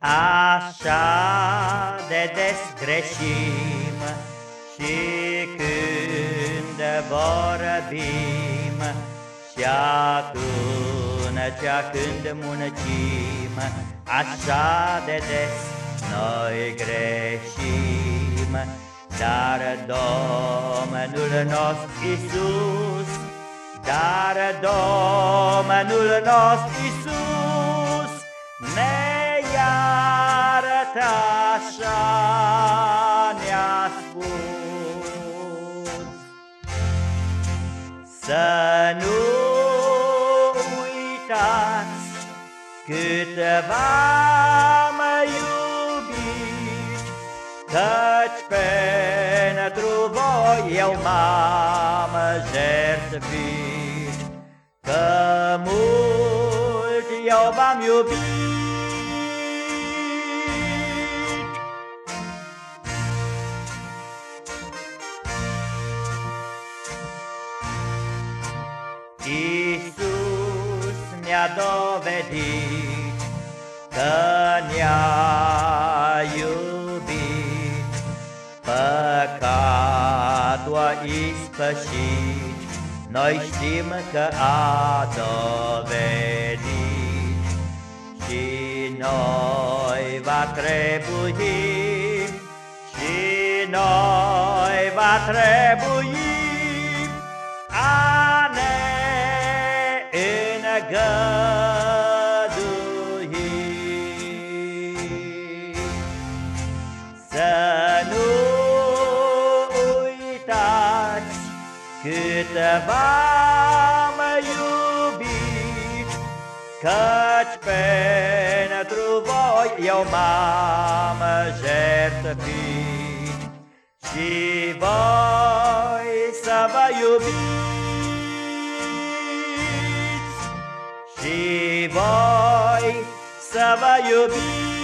Așa de des greșim și când vorbim Și atunci când muncim Așa de des noi greșim. Dar Domnul nostru Iisus Dar Domnul nostru Iisus ne așa ne-a spus. Să nu uitați cât v-am iubit Căci pentru voi eu m-am jertfit. Că mult eu v-am iubit Iisus ne-a dovedit că ne-a iubit, păcatul a ispășit, noi știm că a dovedit. Și noi va trebui, și noi va trebui gădui. Să nu uitați cât v-am iubit, Căci pentru voi eu m-am jertfit Și voi să vă iubiți și voi să vă iubiți.